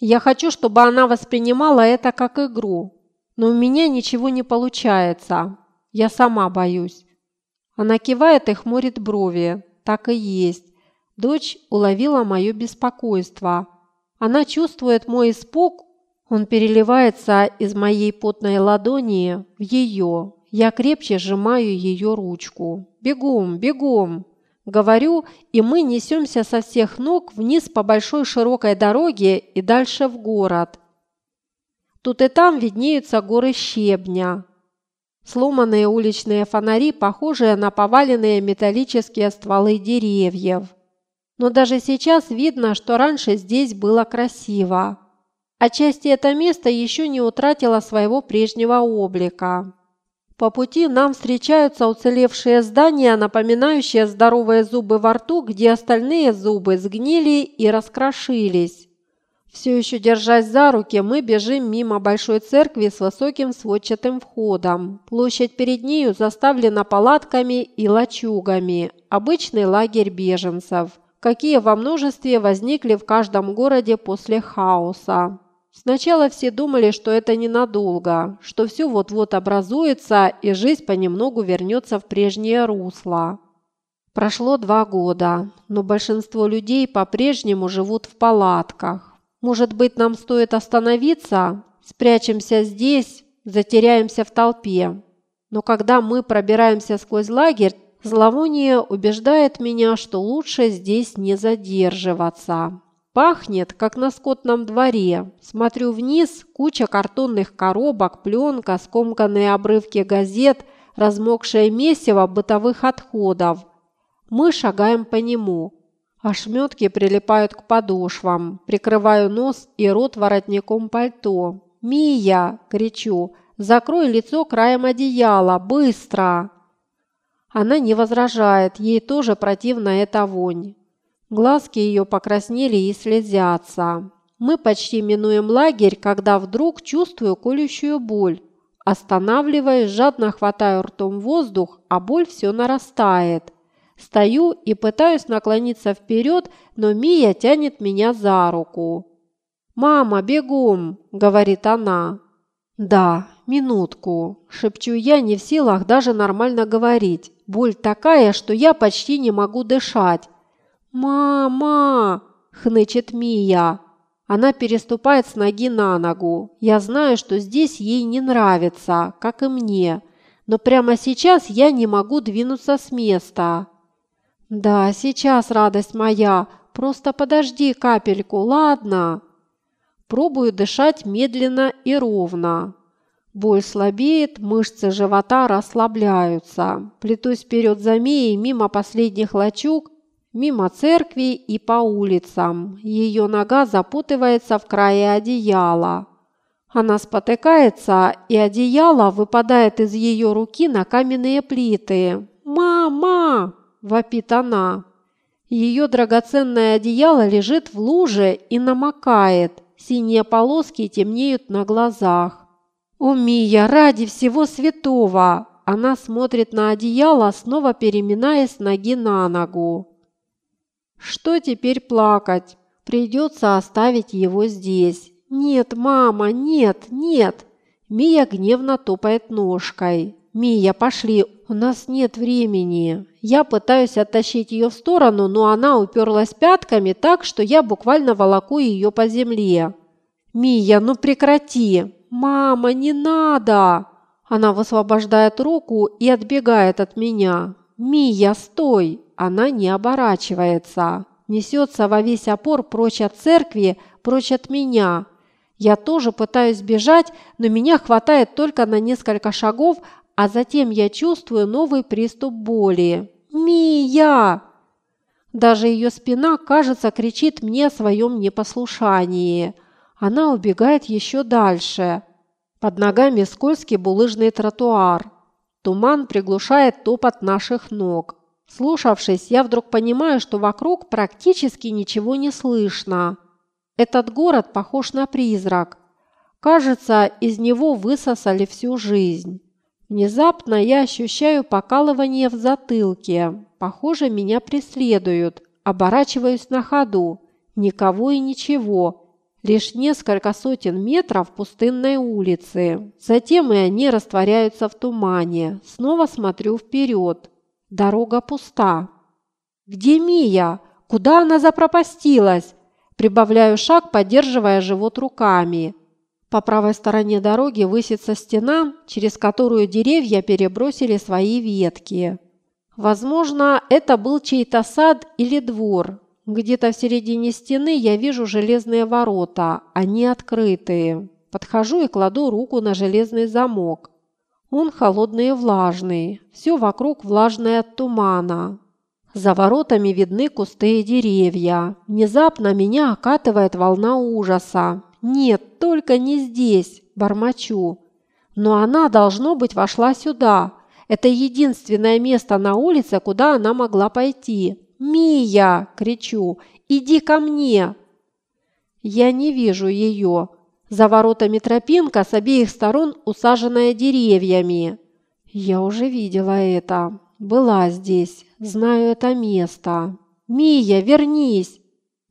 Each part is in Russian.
Я хочу, чтобы она воспринимала это как игру, но у меня ничего не получается. Я сама боюсь. Она кивает и хмурит брови. Так и есть. Дочь уловила мое беспокойство. Она чувствует мой испуг. Он переливается из моей потной ладони в ее. Я крепче сжимаю ее ручку. «Бегом, бегом!» Говорю, и мы несемся со всех ног вниз по большой широкой дороге и дальше в город. Тут и там виднеются горы щебня. Сломанные уличные фонари, похожие на поваленные металлические стволы деревьев. Но даже сейчас видно, что раньше здесь было красиво. Отчасти это место еще не утратило своего прежнего облика. По пути нам встречаются уцелевшие здания, напоминающие здоровые зубы во рту, где остальные зубы сгнили и раскрошились. Все еще держась за руки, мы бежим мимо большой церкви с высоким сводчатым входом. Площадь перед нею заставлена палатками и лачугами. Обычный лагерь беженцев, какие во множестве возникли в каждом городе после хаоса. Сначала все думали, что это ненадолго, что все вот-вот образуется и жизнь понемногу вернется в прежнее русло. Прошло два года, но большинство людей по-прежнему живут в палатках. Может быть, нам стоит остановиться, спрячемся здесь, затеряемся в толпе. Но когда мы пробираемся сквозь лагерь, зловоние убеждает меня, что лучше здесь не задерживаться. Пахнет, как на скотном дворе. Смотрю вниз, куча картонных коробок, пленка, скомканные обрывки газет, размокшее месиво бытовых отходов. Мы шагаем по нему. Ошметки прилипают к подошвам. Прикрываю нос и рот воротником пальто. «Мия!» – кричу. «Закрой лицо краем одеяла! Быстро!» Она не возражает, ей тоже противна эта вонь. Глазки ее покраснели и слезятся. Мы почти минуем лагерь, когда вдруг чувствую колющую боль. Останавливаюсь, жадно хватаю ртом воздух, а боль все нарастает. Стою и пытаюсь наклониться вперед, но Мия тянет меня за руку. «Мама, бегом!» – говорит она. «Да, минутку», – шепчу я, не в силах даже нормально говорить. Боль такая, что я почти не могу дышать. «Мама!» – хнычет Мия. Она переступает с ноги на ногу. Я знаю, что здесь ей не нравится, как и мне. Но прямо сейчас я не могу двинуться с места. «Да, сейчас, радость моя. Просто подожди капельку, ладно?» Пробую дышать медленно и ровно. Боль слабеет, мышцы живота расслабляются. Плетусь вперед за Мией мимо последних лачуг, мимо церкви и по улицам. Ее нога запутывается в крае одеяла. Она спотыкается, и одеяло выпадает из ее руки на каменные плиты. «Мама!» – вопит она. Ее драгоценное одеяло лежит в луже и намокает. Синие полоски темнеют на глазах. «О, Мия, ради всего святого!» Она смотрит на одеяло, снова переминаясь ноги на ногу. Что теперь плакать? Придется оставить его здесь. Нет, мама, нет, нет. Мия гневно топает ножкой. «Мия, пошли, у нас нет времени». Я пытаюсь оттащить ее в сторону, но она уперлась пятками так, что я буквально волоку ее по земле. «Мия, ну прекрати!» «Мама, не надо!» Она высвобождает руку и отбегает от меня. «Мия, стой!» она не оборачивается. Несется во весь опор прочь от церкви, прочь от меня. Я тоже пытаюсь бежать, но меня хватает только на несколько шагов, а затем я чувствую новый приступ боли. «Мия!» Даже ее спина, кажется, кричит мне о своем непослушании. Она убегает еще дальше. Под ногами скользкий булыжный тротуар. Туман приглушает топот наших ног. Слушавшись, я вдруг понимаю, что вокруг практически ничего не слышно. Этот город похож на призрак. Кажется, из него высосали всю жизнь. Внезапно я ощущаю покалывание в затылке. Похоже, меня преследуют. Оборачиваюсь на ходу. Никого и ничего. Лишь несколько сотен метров пустынной улицы. Затем и они растворяются в тумане. Снова смотрю вперед. Дорога пуста. «Где Мия? Куда она запропастилась?» Прибавляю шаг, поддерживая живот руками. По правой стороне дороги высится стена, через которую деревья перебросили свои ветки. Возможно, это был чей-то сад или двор. Где-то в середине стены я вижу железные ворота, они открытые. Подхожу и кладу руку на железный замок. Он холодный и влажный, все вокруг влажное от тумана. За воротами видны кусты и деревья. Внезапно меня окатывает волна ужаса. Нет, только не здесь, бормочу. Но она, должно быть, вошла сюда. Это единственное место на улице, куда она могла пойти. «Мия!» – кричу. «Иди ко мне!» Я не вижу ее. За воротами тропинка с обеих сторон усаженная деревьями. Я уже видела это. Была здесь. Знаю это место. «Мия, вернись!»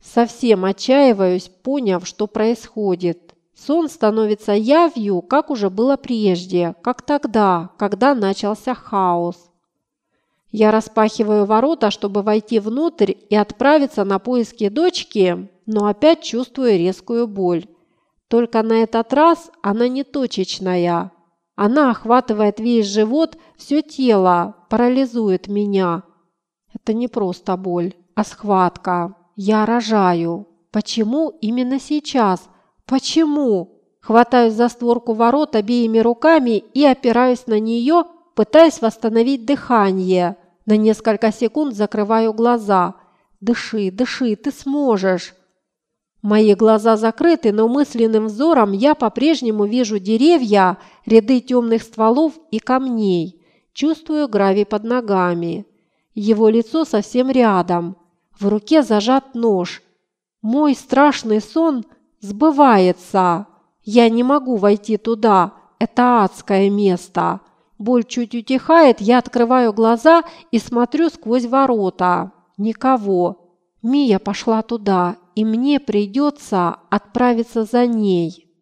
Совсем отчаиваюсь, поняв, что происходит. Сон становится явью, как уже было прежде, как тогда, когда начался хаос. Я распахиваю ворота, чтобы войти внутрь и отправиться на поиски дочки, но опять чувствую резкую боль. Только на этот раз она не точечная. Она охватывает весь живот, все тело, парализует меня. Это не просто боль, а схватка. Я рожаю. Почему именно сейчас? Почему? Хватаюсь за створку ворот обеими руками и опираюсь на нее, пытаясь восстановить дыхание. На несколько секунд закрываю глаза. «Дыши, дыши, ты сможешь!» Мои глаза закрыты, но мысленным взором я по-прежнему вижу деревья, ряды темных стволов и камней. Чувствую гравий под ногами. Его лицо совсем рядом. В руке зажат нож. Мой страшный сон сбывается. Я не могу войти туда. Это адское место. Боль чуть утихает, я открываю глаза и смотрю сквозь ворота. Никого. Мия пошла туда, и мне придется отправиться за ней.